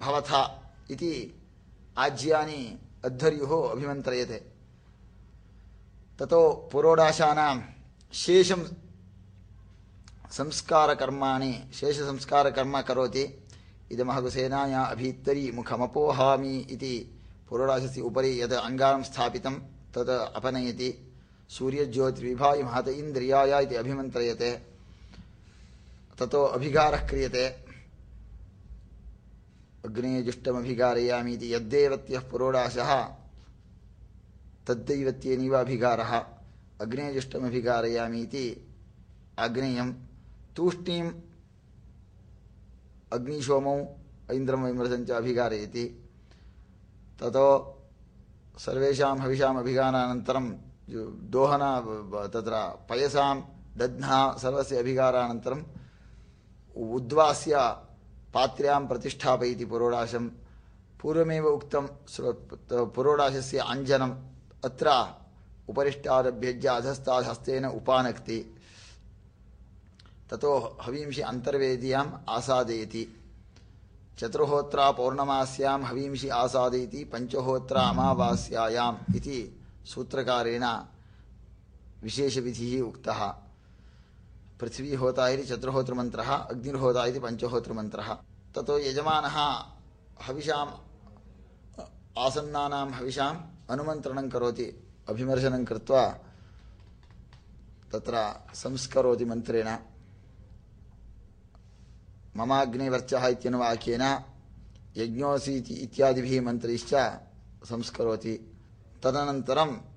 भवथा इति आज्यानि अध्वर्युः अभिमन्त्रयते। ततो पुरोडाशानां शेषं संस्कारकर्माणि, शेषसंस्कारकर्म करोति। इदमहगु सेनाया अभीत्तरी मुखमपोहामि इति पुरोडाशस्य उपरि यद् अङ्गारं स्थापितं तद् अपनयति। सूर्यज्योतिर्विभाय महत इन्द्रियाय इति अभिमन्त्रयते। ततो अभिगारः क्रियते। अग्नेजुष्टमभिगारयामि इति यद्देवत्यः पुरोडाशः तद्दैवत्येनैव अभिगारः अग्नेजुष्टमभिगारयामि इति आग्नेयं तूष्णीम् अग्निशोमौ ऐन्द्रं वैमृतं अभिगारयति ततो सर्वेषां हविषाम् अभिगारानन्तरं दोहन तत्र पयसां दध्ना सर्वस्य अभिगारानन्तरम् उद्वास्य पात्र्यां प्रतिष्ठापयति पुरोडाशं। पूर्वमेव उक्तं पुरोडाशस्य अञ्जनम् अत्र उपरिष्टादभ्यज्य अधस्तात् हस्तेन उपानक्ति। ततो हवींषि अन्तर्वेद्याम् आसादयति। चतुर्होत्रा पौर्णमास्यां हवींषि आसादयति, पञ्चहोत्रा अमावास्यायाम् इति सूत्रकारेण विशेषविधिः उक्तः। पृथिवीहोता इति चतुर्होत्रमन्त्रः, अग्निर्होता इति पञ्चहोत्रमन्त्रः। ततो यजमानः हविषाम् आसन्नानां हविषाम् अनुमन्त्रणं करोति, अभिमर्शनं कृत्वा तत्र संस्करोति मन्त्रेण। ममाग्निवर्चः इत्यनुवाक्येन यज्ञोऽसि इत्यादिभिः मन्त्रैश्च संस्करोति। तदनन्तरं